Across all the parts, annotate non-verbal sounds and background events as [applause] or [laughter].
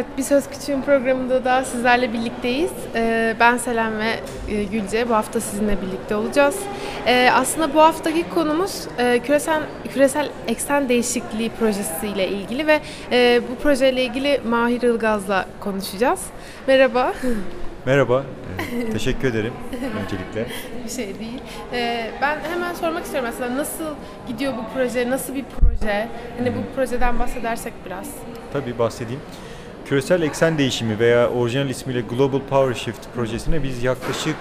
Evet, Bir Söz Küçüğün programında da sizlerle birlikteyiz. Ee, Ben Selen ve e, Gülce. Bu hafta sizinle birlikte olacağız. Ee, Aslında bu haftaki konumuz e, küresel, küresel eksen değişikliği projesiyle ilgili ve e, bu projeyle ilgili Mahir Ilgaz'la konuşacağız. Merhaba. Merhaba, ee, teşekkür ederim öncelikle. [laughs] Bir şey değil. Ee, Ben hemen sormak istiyorum aslında nasıl gidiyor bu proje, nasıl bir proje? Hani bu projeden bahsedersek biraz. Tabii bahsedeyim. Küresel eksen değişimi veya orijinal ismiyle Global Power Shift projesine biz yaklaşık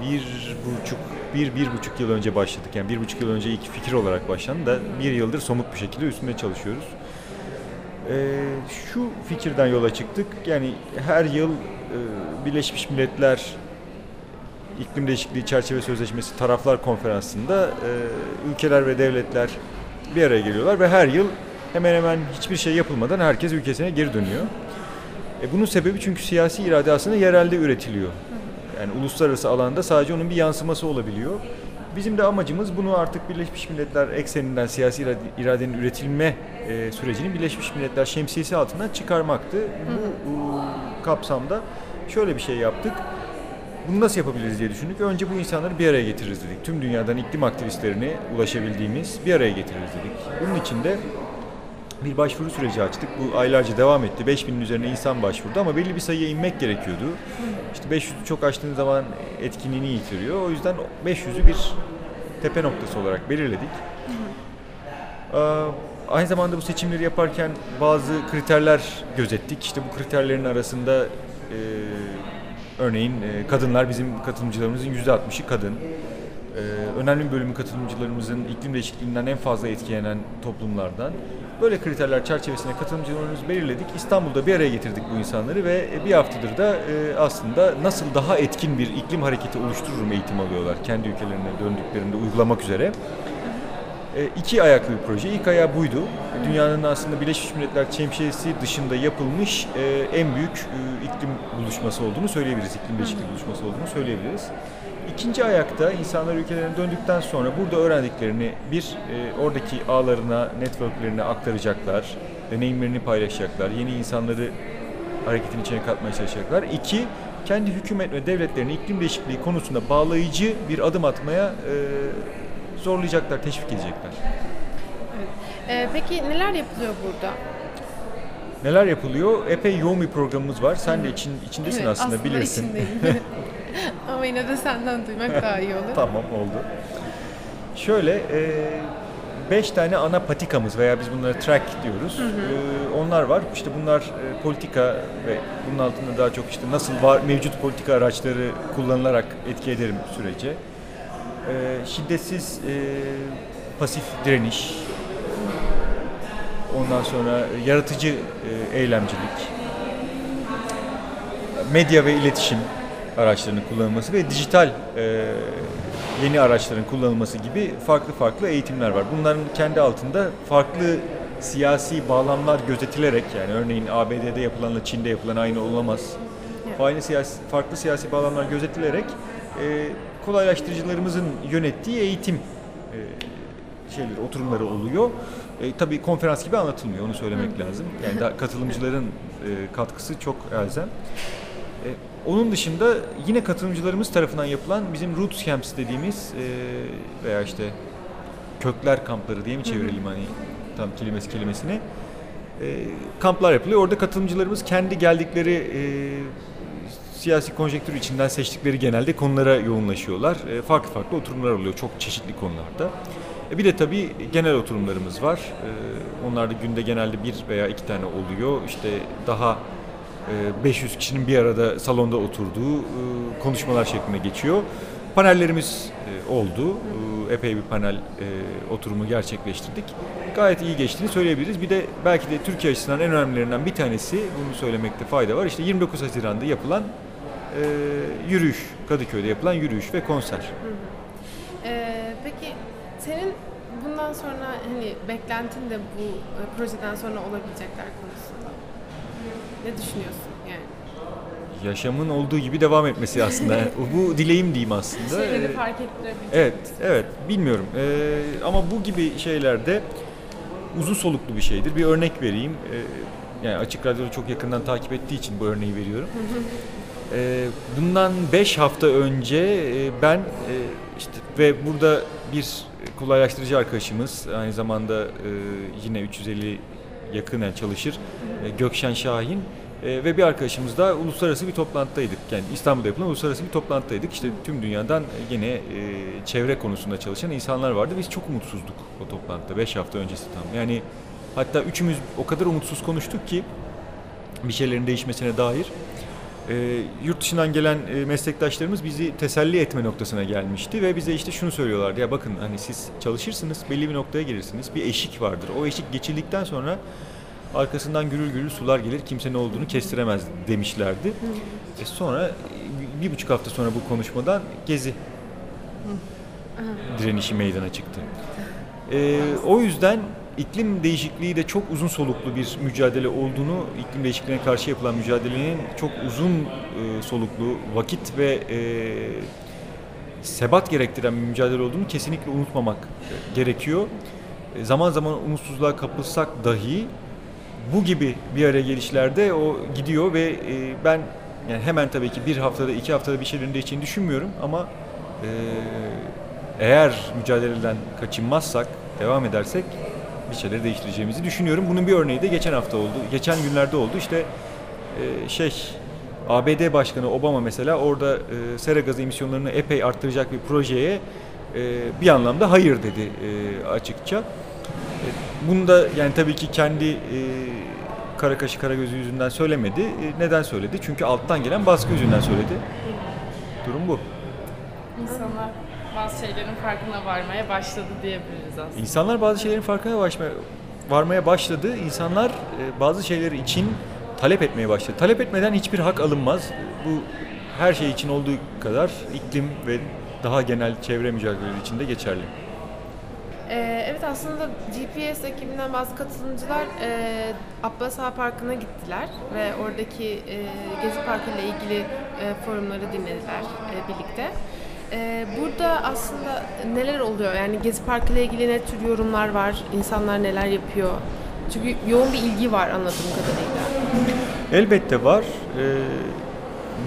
bir buçuk, bir, bir buçuk yıl önce başladık. Yani bir buçuk yıl önce ilk fikir olarak başlandı da bir yıldır somut bir şekilde üstünde çalışıyoruz. Ee, şu fikirden yola çıktık. Yani her yıl e, Birleşmiş Milletler İklim Değişikliği Çerçeve Sözleşmesi Taraflar Konferansı'nda e, ülkeler ve devletler bir araya geliyorlar ve her yıl hemen hemen hiçbir şey yapılmadan herkes ülkesine geri dönüyor. E, bunun sebebi çünkü siyasi irade aslında yerelde üretiliyor. Yani uluslararası alanda sadece onun bir yansıması olabiliyor. Bizim de amacımız bunu artık Birleşmiş Milletler ekseninden siyasi irade- iradenin üretilme e, sürecini Birleşmiş Milletler şemsiyesi altından çıkarmaktı. Bu e, kapsamda şöyle bir şey yaptık. Bunu nasıl yapabiliriz diye düşündük. Önce bu insanları bir araya getiririz dedik. Tüm dünyadan iklim aktivistlerine ulaşabildiğimiz bir araya getiririz dedik. Bunun için de bir başvuru süreci açtık. Bu aylarca devam etti. 5000'in üzerine insan başvurdu ama belli bir sayıya inmek gerekiyordu. İşte 500'ü çok aştığın zaman etkinliğini yitiriyor. O yüzden 500'ü bir tepe noktası olarak belirledik. Ee, Aynı zamanda bu seçimleri yaparken bazı kriterler gözettik. İşte bu kriterlerin arasında e, örneğin e, kadınlar bizim katılımcılarımızın %60'ı kadın. Önemli bir bölümü katılımcılarımızın iklim değişikliğinden en fazla etkilenen toplumlardan. Böyle kriterler çerçevesinde katılımcılarımızı belirledik. İstanbul'da bir araya getirdik bu insanları ve bir haftadır da e, aslında nasıl daha etkin bir iklim hareketi oluştururum eğitim alıyorlar. Kendi ülkelerine döndüklerinde uygulamak üzere. E, iki ayaklı bir proje. İlk ayağı buydu. Dünyanın aslında Birleşmiş Milletler Şemsiyesi dışında yapılmış e, en büyük e, iklim buluşması olduğunu söyleyebiliriz. İklim değişikliği buluşması olduğunu söyleyebiliriz. İkinci ayakta insanlar ülkelerine döndükten sonra burada öğrendiklerini bir e, oradaki ağlarına, networklerine aktaracaklar, deneyimlerini paylaşacaklar, yeni insanları hareketin içine katmaya çalışacaklar. İki, kendi hükümet ve devletlerini iklim değişikliği konusunda bağlayıcı bir adım atmaya e, zorlayacaklar, teşvik edecekler. Ee, Peki neler yapılıyor burada? Neler yapılıyor? Epey yoğun bir programımız var. Sen de için, içindesin Evet, aslında, bilirsin. [laughs] Ama yine de senden duymak daha iyi olur. [laughs] Tamam oldu. Şöyle e, beş tane ana patikamız veya biz bunlara track diyoruz. E, onlar var. İşte bunlar e, politika ve bunun altında daha çok işte nasıl var mevcut politika araçları kullanılarak etki ederim sürece. E, şiddetsiz e, pasif direniş. Ondan sonra yaratıcı e, eylemcilik. Medya ve iletişim araçlarının kullanılması ve dijital e, yeni araçların kullanılması gibi farklı farklı eğitimler var. Bunların kendi altında farklı siyasi bağlamlar gözetilerek yani örneğin ABD'de yapılanla Çin'de yapılan aynı olamaz. Aynı siyasi, farklı siyasi bağlamlar gözetilerek e, kolaylaştırıcılarımızın yönettiği eğitim e, şeyleri, oturumları oluyor. E, tabii konferans gibi anlatılmıyor, onu söylemek lazım. Yani katılımcıların e, katkısı çok elzem. E, onun dışında yine katılımcılarımız tarafından yapılan bizim Roots Camps dediğimiz e, veya işte kökler kampları diye mi çevirelim hani tam kelimesi kelimesini e, kamplar yapılıyor. Orada katılımcılarımız kendi geldikleri e, siyasi konjektür içinden seçtikleri genelde konulara yoğunlaşıyorlar. E, farklı farklı oturumlar oluyor çok çeşitli konularda. E, bir de tabii genel oturumlarımız var. E, onlar da günde genelde bir veya iki tane oluyor. İşte daha 500 kişinin bir arada salonda oturduğu e, konuşmalar şeklinde geçiyor. Panellerimiz e, oldu. E, Epey bir panel oturumu gerçekleştirdik. Gayet iyi geçtiğini söyleyebiliriz. Bir de belki de Türkiye açısından en önemlilerinden bir tanesi, bunu söylemekte fayda var. İşte 29 Haziran'da yapılan yürüyüş, Kadıköy'de yapılan yürüyüş ve konser. Ee, peki senin bundan sonra hani beklentin de bu projeden sonra olabilecekler konusunda. Ne düşünüyorsun yani? Yaşamın olduğu gibi devam etmesi aslında. [laughs] Bu dileğim diyeyim aslında. Şeyleri E, fark ettirebilecek. Evet, evet. Bilmiyorum. Ee, ama bu gibi şeylerde uzun soluklu bir şeydir. Bir örnek vereyim. Ee, yani Açık Radyo'yu çok yakından takip ettiği için bu örneği veriyorum. E, bundan 5 hafta önce e, ben e, işte ve burada bir kolaylaştırıcı arkadaşımız aynı zamanda e, yine 350 yakinen çalışır e, Gökşen Şahin e, ve bir arkadaşımız da uluslararası bir toplantıdaydık. Yani İstanbul'da yapılan uluslararası bir toplantıdaydık. İşte tüm dünyadan yine e, çevre konusunda çalışan insanlar vardı. Biz çok umutsuzduk o toplantıda 5 hafta öncesi tam. Yani hatta üçümüz o kadar umutsuz konuştuk ki bir şeylerin değişmesine dair. E, yurt dışından gelen e, meslektaşlarımız bizi teselli etme noktasına gelmişti ve bize işte şunu söylüyorlardı. Ya bakın hani siz çalışırsınız, belli bir noktaya gelirsiniz. Bir eşik vardır. O eşik geçildikten sonra arkasından gürül gürül sular gelir. Kimse ne olduğunu kestiremez demişlerdi. E sonra bir buçuk hafta sonra bu konuşmadan Gezi direnişi meydana çıktı. E, o yüzden iklim değişikliği de çok uzun soluklu bir mücadele olduğunu, iklim değişikliğine karşı yapılan mücadelenin çok uzun e, soluklu, vakit ve e, sebat gerektiren bir mücadele olduğunu kesinlikle unutmamak gerekiyor. E, zaman zaman umutsuzluğa kapılsak dahi bu gibi bir araya gelişlerde o gidiyor ve e, ben yani hemen tabii ki bir haftada iki haftada bir şeylerin değişeceğini düşünmüyorum ama e, eğer mücadeleden kaçınmazsak, devam edersek bir şeyleri değiştireceğimizi düşünüyorum. Bunun bir örneği de geçen hafta oldu. Geçen günlerde oldu. İşte e, şey ABD Başkanı Obama mesela orada e, sera gazı emisyonlarını epey arttıracak bir projeye e, bir anlamda hayır dedi e, açıkça. E, bunu da yani tabii ki kendi e, kara kaşı kara gözü yüzünden söylemedi. E, neden söyledi? Çünkü alttan gelen baskı yüzünden söyledi. Durum bu. İnsanlar bazı şeylerin farkına varmaya başladı diyebiliriz aslında. İnsanlar bazı şeylerin farkına başma- varmaya başladı. İnsanlar e, bazı şeyleri için talep etmeye başladı. Talep etmeden hiçbir hak alınmaz. Bu her şey için olduğu kadar iklim ve daha genel çevre mücadeleleri için de geçerli. Ee, evet aslında GPS ekibinden bazı katılımcılar e, Abbas Ağa Parkı'na gittiler ve oradaki e, Gezi Parkı ile ilgili e, forumları dinlediler e, birlikte. E, burada aslında neler oluyor? Yani Gezi Parkı ile ilgili ne tür yorumlar var? İnsanlar neler yapıyor? Çünkü yoğun bir ilgi var anladığım kadarıyla. Elbette var. Ee,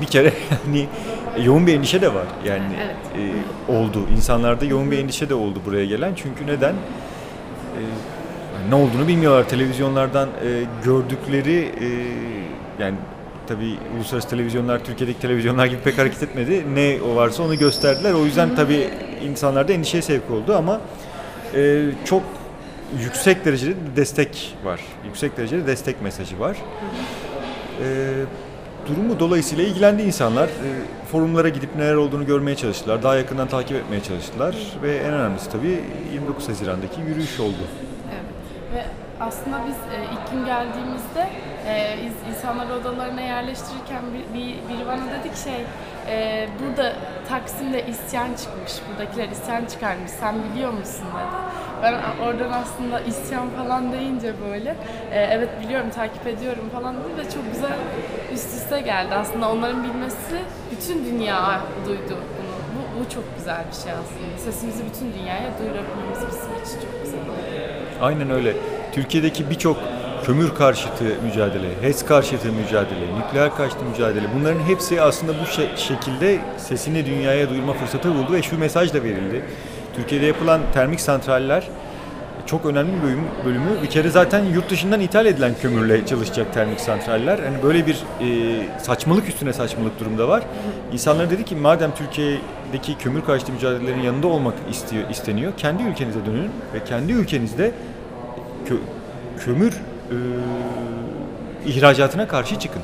bir kere [laughs] yani yoğun bir endişe de var. Yani Evet. e, oldu. İnsanlarda yoğun bir endişe de oldu buraya gelen. Çünkü neden? Ee, ne olduğunu bilmiyorlar. Televizyonlardan e, gördükleri e, yani tabii uluslararası televizyonlar Türkiye'deki televizyonlar gibi pek hareket etmedi. Ne o varsa onu gösterdiler. O yüzden tabii insanlarda endişeye sevk oldu ama e, çok yüksek derecede destek var. Yüksek derecede destek mesajı var. E, durumu dolayısıyla ilgilendi insanlar. E, forumlara gidip neler olduğunu görmeye çalıştılar. Daha yakından takip etmeye çalıştılar. Ve en önemlisi tabii 29 Haziran'daki yürüyüş oldu. Aslında biz e, ilk gün geldiğimizde e, insanları odalarına yerleştirirken bir, bir, biri bana dedi ki şey e, burada Taksim'de isyan çıkmış, buradakiler isyan çıkarmış, sen biliyor musun dedi. Ben oradan aslında isyan falan deyince böyle e, evet biliyorum takip ediyorum falan dedi ve çok güzel üst üste geldi. Aslında onların bilmesi bütün dünya duydu bunu. Bu, bu çok güzel bir şey aslında. Sesimizi bütün dünyaya duyurabilmemiz bizim için çok güzel. Aynen öyle. Türkiye'deki birçok kömür karşıtı mücadele, HES karşıtı mücadele, nükleer karşıtı mücadele bunların hepsi aslında bu şe- şekilde sesini dünyaya duyurma fırsatı buldu ve şu mesaj da verildi. Türkiye'de yapılan termik santraller çok önemli bir bölüm, bölümü. Bir kere zaten yurt dışından ithal edilen kömürle çalışacak termik santraller. Hani böyle bir e, saçmalık üstüne saçmalık durumda var. İnsanlar dedi ki madem Türkiye'deki kömür karşıtı mücadelelerin yanında olmak istiyor, isteniyor, kendi ülkenize dönün ve kendi ülkenizde kö- kömür e, ihracatına karşı çıkın.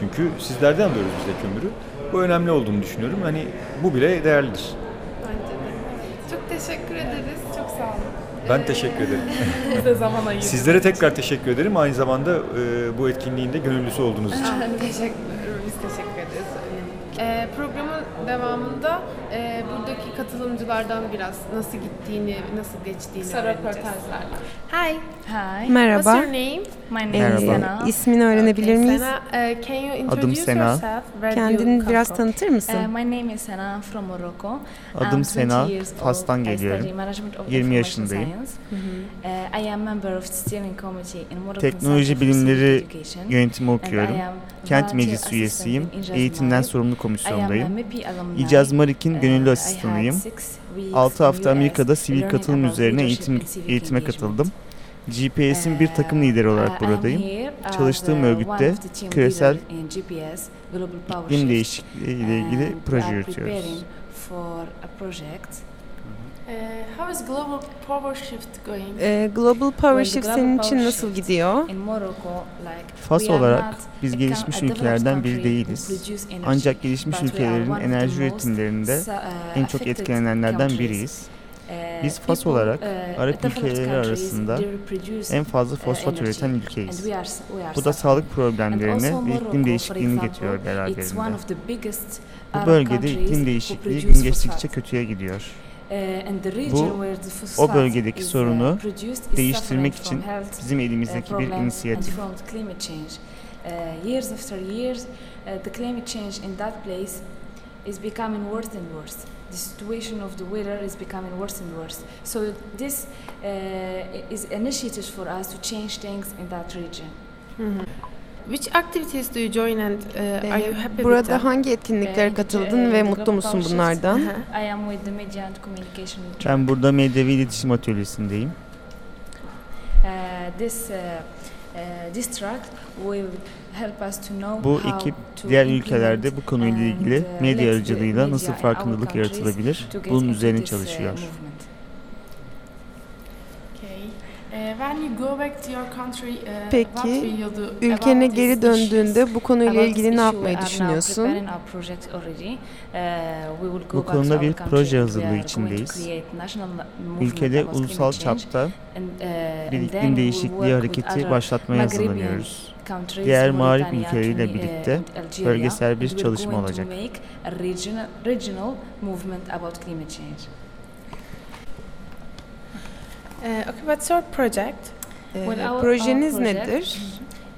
Çünkü sizlerden alıyoruz biz de kömürü. Bu önemli olduğunu düşünüyorum. Hani bu bile değerlidir. Çok teşekkür ederiz. Çok sağ olun. Ben teşekkür ederim. [laughs] Zaman ayırdınız. Sizlere tekrar teşekkür ederim. Aynı zamanda e, bu etkinliğin de gönüllüsü olduğunuz için. [laughs] teşekkür Biz teşekkür ederiz. Ee, programın devamında e, buradaki katılımcılardan biraz nasıl gittiğini, nasıl geçtiğini Kısa röportajlarla. Hi, Hi, what's Merhaba. your name? my name Ee, is Sena. ismini öğrenebilir Okay, miyiz? Sena, e, can you introduce Sena. yourself? Where you Kendini come biraz from? tanıtır mısın? Uh, my name is Sena from Morocco. Adım I'm Sena, 20 years old. Fas'tan I geliyorum. study management of 20 information yaşındayım. Uh, I am member of steering committee in Moroccan Teknoloji bilimleri. Yönetimi okuyorum. Kent Meclisi üyesiyim. Eğitimden sorumlu I am a komisyondayım. İcaz Marik'in Uh, gönüllü asistanıyım. had six weeks 6 in hafta Amerika'da sivil katılım üzerine eğitim eğitime katıldım. GPS'in bir takım lideri Uh, olarak buradayım. as, Çalıştığım uh, örgütte küresel İklim değişikliği ile ilgili proje yürütüyoruz. preparing for a project. Uh, how is global power shift going? Ee, Global Power Shift Global senin için nasıl gidiyor? Fas olarak biz gelişmiş ülkelerden biri değiliz. Ancak gelişmiş ülkelerin enerji üretimlerinde uh, en çok etkilenenlerden biriyiz. Uh, Biz Fas olarak uh, Arap ülkeleri arasında En fazla fosfat üreten ülkeyiz. Bu da sağlık problemlerini ve iklim değişikliğini getiriyor beraberinde. Bu bölgede iklim değişikliği gün geçtikçe kötüye gidiyor. Uh, and the region where the phosphate o bölgedeki is, uh, sorunu produced is değiştirmek suffering için from health, bizim elimizdeki bir problems and inisiyatif. from climate change. Uh, years after years, the climate change in that place is becoming worse and worse. The situation of the weather is becoming worse and worse. So this uh, is initiatives for us to change things in that region. Which activities do you join and uh, are you Ee, happy with Burada them? hangi etkinliklere katıldın e, ve the mutlu Global musun Shift. bunlardan? Aha. I am with the Media and Communication. Ben burada medya ve iletişim atölyesindeyim. Uh, this uh, uh, this track will help us to know Bu how ekip to diğer implement ülkelerde bu konuyla and, ilgili uh, medya let aracılığıyla the nasıl media in our farkındalık countries yaratılabilir to get bunun into üzerine this, uh, çalışıyor. movement. Okay. Uh, when you go back to your country, uh, Peki, what will you do Ülkene geri döndüğünde bu konuyla ilgili ne yapmayı we are now düşünüyorsun? Uh, we will go Bu back to konuda bir proje hazırlığı içindeyiz. create national movement Ülkede about ulusal climate change. çapta uh, bir iklim değişikliği hareketi başlatmaya hazırlanıyoruz. Diğer mağrip ülkeleriyle birlikte bölgesel bir çalışma olacak. make a regional, regional movement about climate change. Uh, okay, what's your project? Ee, Well, our- projeniz our project- nedir?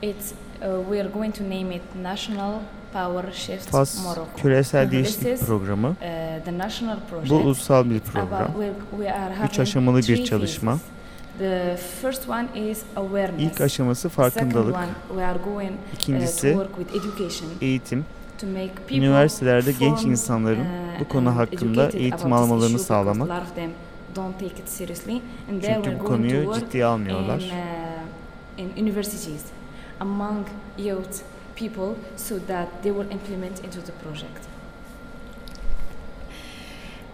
It's uh, we are going to name it National Power Shift FAS Morocco. Küresel This Değişiklik is, Programı. Uh, the national project. Bu ulusal bir about- program. we, we are having Üç aşamalı bir three çalışma. phases. The first one is awareness. İlk aşaması Second farkındalık. one, we are going uh, to İkincisi work with education eğitim. to make people Üniversitelerde genç insanların uh, bu konu hakkında eğitim about this almalarını sağlamak. Don't take it seriously. And there Çünkü we're going to konuyu work ciddiye almıyorlar. in, uh, in universities among youth people so that they will implement into the project.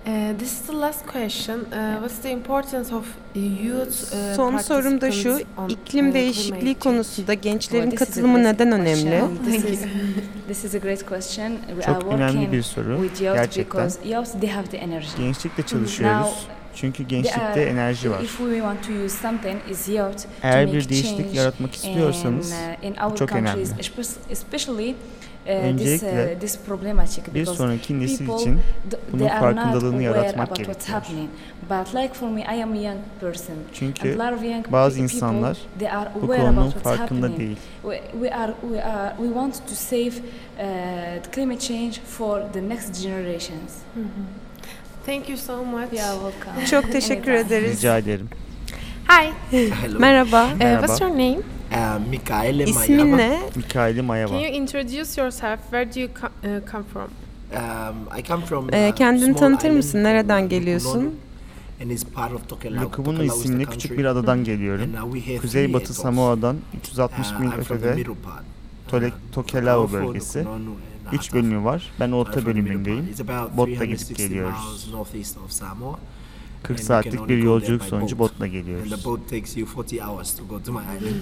Uh, this is the last question. Uh, what's the importance of youth uh, Son sorum da şu, on, uh, iklim değişikliği climate change? konusunda gençlerin Well, this is a katılımı great neden question. önemli? [laughs] This is, this is a great question. We are Çok önemli working bir soru. with youth Gerçekten. because youth they have the energy. Gençlikle çalışıyoruz. Çünkü gençlikte enerji var. Eğer bir değişiklik yaratmak istiyorsanız uh, our çok önemli. uh, this, Öncelikle uh, bir sonraki nesil people için bunun they are not farkındalığını aware yaratmak gerekiyor. happening. But like for me, I am a young person. And çünkü bazı insanlar bu konunun farkında değil. We, we are we are we want to save uh, climate change for the next generations. Thank you so much. You are welcome. Çok teşekkür ederiz. Rica ederim. Hi. Hello. Merhaba. Uh, Merhaba. what's your name? Uh, Mikaele İsmin Mayava. ne? Mikail'i Mayava. Can you introduce yourself? Where do you co- uh, come from? Um, I come from Ee, a kendini tanıtır mısın? Nereden geliyorsun? And is part of Tokelau. Lukubuno Tokelau is the isimli country. küçük bir adadan geliyorum. And, uh, we have three Kuzeybatı. Samoa'dan Uh, 360 mil I'm from the ötede Uh, Tokelau, bölgesi. Lukunono and 3 Ataf. bölümü var. Ben orta from the bölümündeyim. Botla gidip 360 geliyoruz. miles northeast of Samoa. 40 And you saatlik bir yolculuk sonucu botla the geliyoruz. boat takes you 40 hours to go to my island.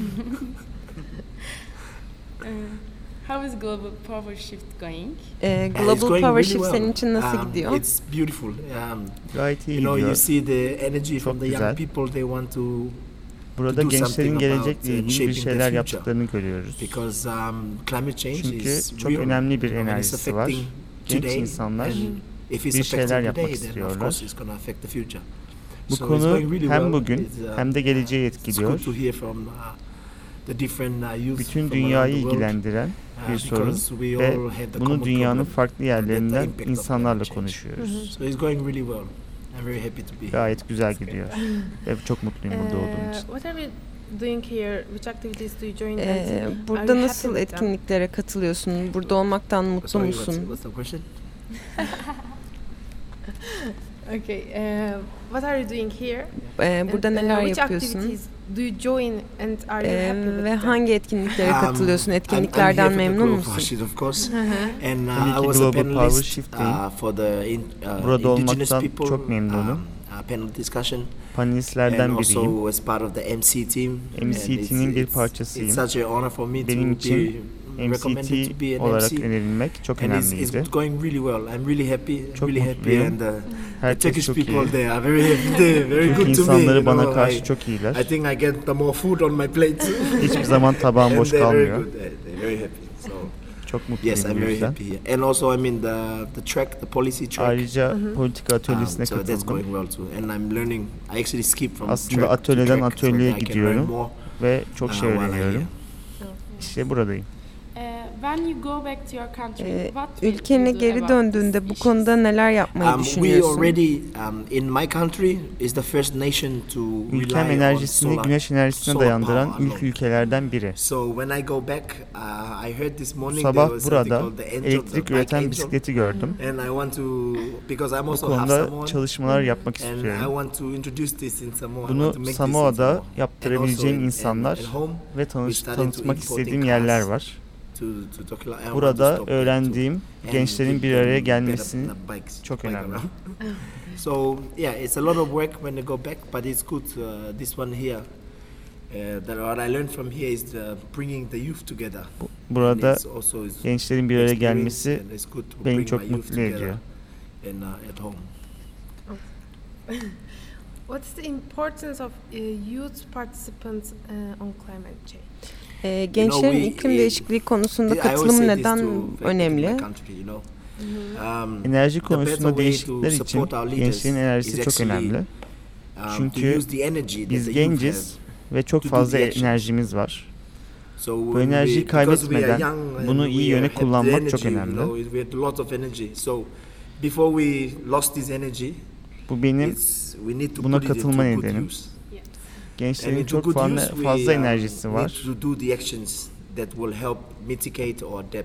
How is global power shift going? İt's Global going Power really Shift well. senin için nasıl Um, gidiyor? It's beautiful. Um, Gayet iyi you know, you gidiyor. see the energy from Çok the young güzel. people. They want to Burada gençlerin gelecekle uh, ilgili bir şeyler yaptıklarını görüyoruz. um, Çünkü çok önemli bir enerjisi var. genç insanlar bir şeyler yapmak istiyorlar. Bu konu hem bugün uh, hem de geleceği etkiliyor. uh, Bütün dünyayı ilgilendiren bir sorun ve bunu dünyanın farklı yerlerinden insanlarla konuşuyoruz. I'm very happy to be here. Gayet güzel gidiyor. Ve çok mutluyum burada olduğum Ee, için. what are you doing here? Which activities do you join? Ee, burada nasıl etkinliklere katılıyorsun? Burada olmaktan mutlu Sorry, what's, musun? what's the question? [laughs] Okay. uh, what are you doing here? Ee, burada And, uh, neler which yapıyorsun? activities do you join and are you happy with ve hangi etkinliklere Um, katılıyorsun? I'm- I'm Etkinliklerden memnun Global musun? Shift, of course. Hı hı. And uh, I was a panelist uh, for the in, uh, Burada indigenous olmaktan people çok memnunum. um, uh, panel discussion. Panelistlerden and biriyim. also as part of the MC team. And MCT'nin bir parçasıyım. It's such an honor for me Benim to için be MCT an olarak MC. önerilmek çok And it's, önemliydi. it's going really well. I'm really happy. Çok really happy. mutluyum. And uh, the Herkes Turkish çok people iyi. they are very happy. They're very Türk good to me. insanları bana know, karşı I, çok iyiler. I think I get the more food on my plate. [laughs] Hiçbir zaman tabağım [laughs] boş they're very kalmıyor. good. They're, very happy. So Çok yes, mutluyum I'm bu very yüzden. happy here. And also I'm in the the track, the policy track. Ayrıca politika Um, atölyesine so that's katıldım going well too. And I'm learning. I actually skip from Aslında track to atölyeden track so atölyeye I can gidiyorum. ve çok uh, şey I'm öğreniyorum. İşte buradayım. Ee, ülkene geri döndüğünde bu konuda neler yapmayı Um, we düşünüyorsun? already um, in my country is the first nation to Ülkem enerjisini solar. güneş enerjisine dayandıran ilk ülkelerden biri. So when I go back, uh, morning Sabah burada elektrik üreten bisikleti gördüm. And I want to because I'm Bu konuda çalışmalar yapmak And I istiyorum. want to introduce this in Samoa. I want to Bunu make this in Samoa'da Samoa. And also yaptırabileceğim in- insanlar and at home ve tanış, tanıtmak istediğim in yerler var. Burada öğrendiğim gençlerin bir araya gelmesini çok önemli. [laughs] so yeah, it's a lot of work when they go back, but it's good. Uh, this one here, uh, that what I learned from here is uh, bringing the youth together. Burada gençlerin bir araya gelmesi beni çok mutlu ediyor. And uh, at home. [laughs] What's the importance of uh, youth participants uh, on climate change? Ee, gençlerin we- iklim değişikliği konusunda this neden önemli? Um, Enerji konusunda değişiklikler için gençlerin enerjisi is çok önemli um, Çünkü biz genciz ve çok fazla enerjimiz var. Bu enerjiyi kaybetmeden bunu iyi yöne kullanmak çok önemli. Bu benim buna katılma nedenim. Gençlerin çok fazla, fazla um, enerjisi var.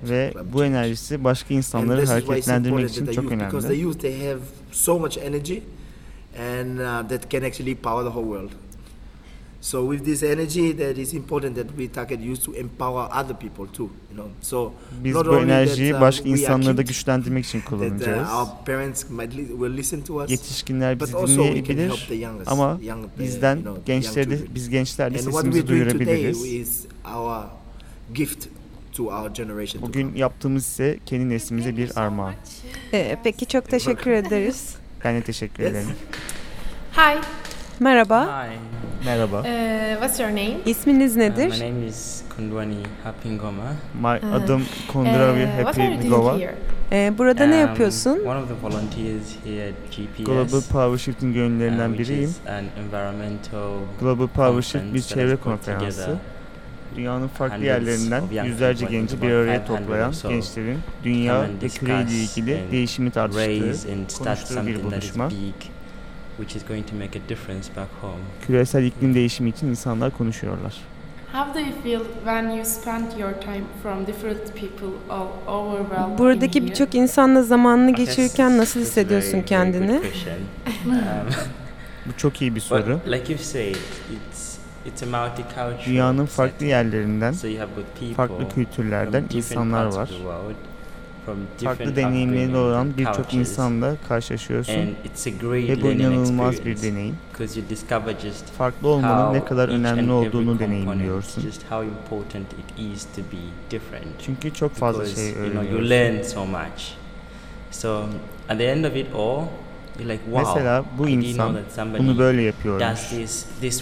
ve bu enerjisi başka insanları hareketlendirmek için çok önemli. So uh, with this energy, that is important that we target youth to empower other people too. You know, so Biz not bu only enerjiyi that, uh, başka insanları da güçlendirmek için that uh, kullanacağız. our parents might li- will listen to us, Yetişkinler but bizi also we can help dinleyebilir the youngest, ama young, the, bizden you know, gençleri de, biz gençler de And what sesimizi duyurabiliriz. is our gift to our generation. to Bugün yaptığımız ise kendi neslimize bir armağan. Ee, peki çok teşekkür ederiz. Ben de teşekkür Yes. ederim. Hi, Merhaba. Hi, Merhaba. uh, what's your name? İsminiz uh, my nedir? name is Kundwani Hapingoma. My, Aha. adım Kondravi Uh, what Happy are you doing Ngova. here? Ee, burada ne Um, yapıyorsun? One of the volunteers here at GPS. Global Power Shift'in uh, gönüllerinden which biriyim. is an environmental Global Power Shift bir çevre konferansı. Dünyanın farklı yerlerinden yüzlerce genci bir araya 500 toplayan gençlerin dünya ve küreyle discuss ilgili değişimi tartıştığı, raise and start konuştuğu bir something that is buluşma. big, which is going to make a difference back home. Küresel iklim değişimi için insanlar konuşuyorlar. How do you feel when you spend your time from different people all overwhelmed Buradaki in here? birçok insanla zamanını geçirirken nasıl hissediyorsun kendini? [laughs] Um, Bu çok iyi bir but soru. like you said, it's it's a multicultural Dünyanın farklı yerlerinden, So you have good people farklı from kültürlerden different insanlar parts of var. Farklı deneyimleri olan birçok insanla karşılaşıyorsun ve bu inanılmaz bir deneyim. because you discover just Farklı olmanın ne kadar önemli olduğunu deneyimliyorsun. Çünkü çok fazla şey öğreniyorsun. so at the end of it all, like, wow, Mesela bu insan bunu böyle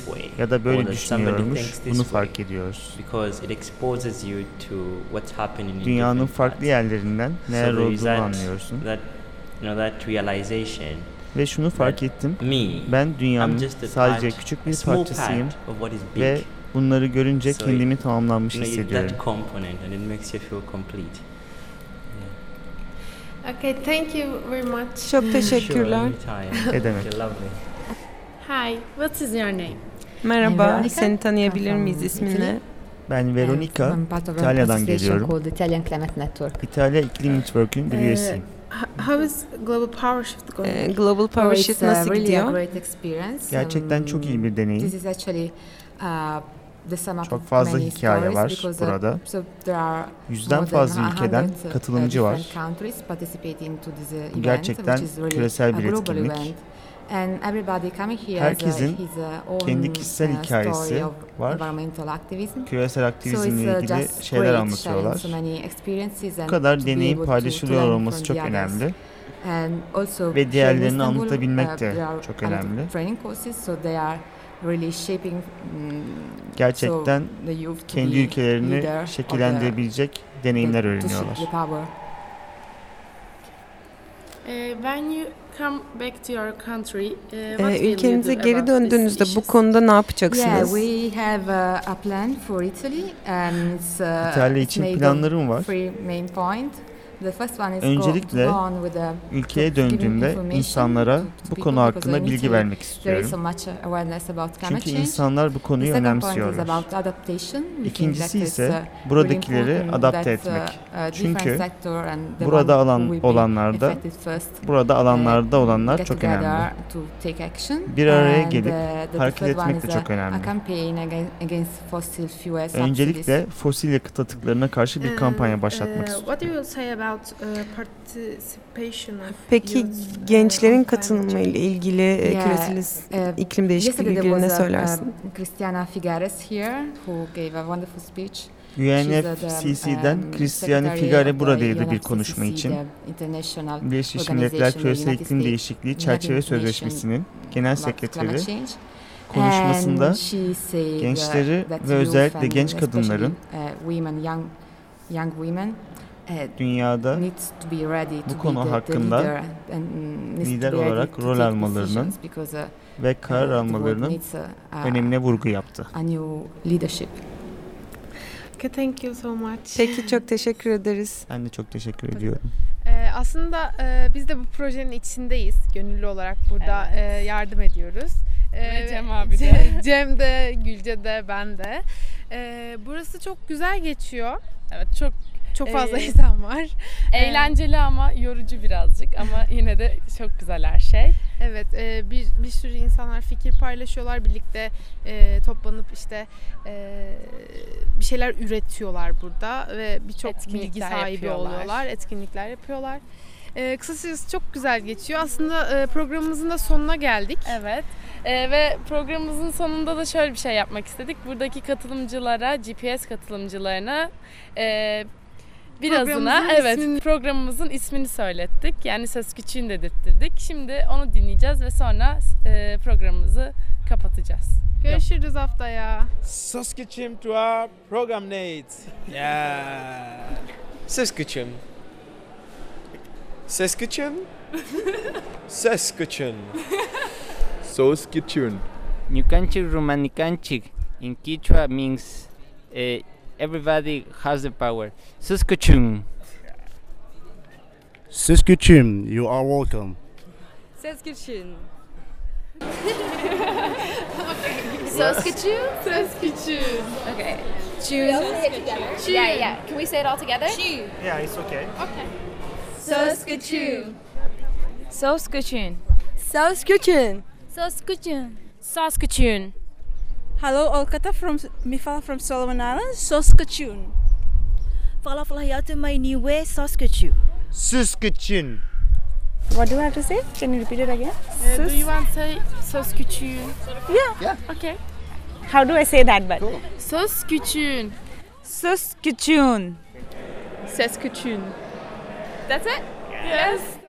way. ya da böyle düşünüyormuş. Bunu fark ediyoruz. Because it exposes you to what's happening in Dünyanın farklı yerlerinden neler olduğunu that, anlıyorsun. that, you know, that realization. Ve şunu fark ettim. Ben dünyanın sadece küçük bir parçasıyım ve bunları görünce kendimi tamamlanmış hissediyorum. that component, and it makes you feel complete. Okay, thank you very much. Çok teşekkürler. [laughs] Ne demek? Hi, what is your name? Merhaba, Veronica. seni tanıyabilir miyiz isminle? Ben Veronica, İtalya'dan geliyorum. called Italian Climate Network. İtalya İklim Network'ün bir Ee, üyesiyim. How is Global Power Shift going? Ee, Global Power Oh, Shift uh, nasıl a gidiyor? great experience. Gerçekten çok iyi bir deneyim. This is actually uh, Çok fazla hikaye var uh, burada. Yüzden fazla 100, ülkeden uh, katılımcı var. uh, Bu event, gerçekten küresel bir etkinlik. Herkesin uh, uh, kendi kişisel uh, hikayesi var. Küresel aktivizmle uh, ilgili şeyler anlatıyorlar. Bu kadar deneyim paylaşılıyor olması çok önemli. Ve diğerlerini anlatabilmek uh, de çok önemli. Really shaping mm, Gerçekten so the youth to kendi be ülkelerini leader of the- şekillendirebilecek deneyimler the- to shift öğreniyorlar. the power. Uh, when you come back to your country, uh, what Ee, will you ülkenize do geri döndüğünüzde bu konuda ne Yeah, yapacaksınız? we have uh, a plan for Italy, and it's, uh, İtalya için planlarım var. three main points. The first one is go- Öncelikle to go on with the Ülkeye döndüğümde information insanlara bu people konu because hakkında bilgi vermek There is so istiyorum. much awareness about climate Çünkü change. insanlar bu The konuyu second point is önemsiyorlar. İkincisi ise uh, buradakileri adapte that, uh, etmek. uh, different Çünkü sector and the burada alan olanlarda burada alanlarda olanlar get çok together önemli. to take action. Bir araya And, gelip the hareket etmek de is çok a- önemli. A campaign against, against fossil fuel subsidies. Öncelikle fosil yakıt atıklarına karşı bir kampanya başlatmak istiyorum. Uh, participation of Peki youth, uh, gençlerin katılımı ile ilgili e, Yeah, küresel uh, iklim değişikliği ilgili ne söylersin? um, Christiana Figueres here who gave a wonderful speech. UNFCC'den um, Christiane secretary Figare buradaydı bir konuşma için. Birleşmiş Milletler Küresel İklim Değişikliği Çerçeve Sözleşmesi'nin genel sekreteri konuşmasında gençleri ve özellikle genç kadınların uh, uh, dünyada needs to be ready bu konu be the, the hakkında leader and needs to lider olarak rol almalarının uh, ve karar uh, world almalarının a, önemine vurgu yaptı. a new leadership. Okay, thank you so much. Peki çok teşekkür ederiz. Ben de çok teşekkür ediyorum. Ee, aslında e, biz de bu projenin içindeyiz. Gönüllü olarak burada Evet. e, yardım ediyoruz. Ee, Ve Cem abi de. Cem- [laughs] Cem de, Gülce de, ben de. Ee, burası çok güzel geçiyor. Evet çok Çok fazla Ee, insan var. [laughs] eğlenceli ama yorucu birazcık ama yine de çok güzel her şey. Evet, e, bir bir sürü insanlar fikir paylaşıyorlar, birlikte e, toplanıp işte e, bir şeyler üretiyorlar burada ve birçok bilgi sahibi yapıyorlar. oluyorlar, etkinlikler yapıyorlar. E, kısacası çok güzel geçiyor. Aslında e, programımızın da sonuna geldik. Evet. Ee, ve programımızın sonunda da şöyle bir şey yapmak istedik. Buradaki katılımcılara, GPS katılımcılarına e, birazına evet ismini- programımızın ismini söylettik. Yani ses küçüğünü dedirttirdik. Şimdi onu dinleyeceğiz ve sonra e, programımızı kapatacağız. Görüşürüz haftaya. Saskatchewan to our program Nate. Yeah. Saskatchewan. Saskatchewan? Saskatchewan. Saskatchewan. Ñukanchik Rumanikanchik in Quechua means uh, everybody has the power. Saskatchewan. Saskatchewan, you are welcome. Saskatchewan. [laughs] Saskatchewan? Saskatchewan. Okay. Chew. We all say it together. Yeah, yeah. Can we say it all together? Chew. Yeah, it's okay. Okay. Saskatchewan. Saskatchewan. Saskatchewan. Saskatchewan. Saskatchewan. Hello, Olkata from Mifal from Solomon Islands, Saskatchewan. Fala fala hayatım my new way Saskatchewan. Saskatchewan. What do I have to say? Can you repeat it again? Uh, do you want to say Saskatchewan? Yeah. Yeah. Okay. How do I say that? But Saskatchewan. Saskatchewan. Saskatchewan. That's it? Yes.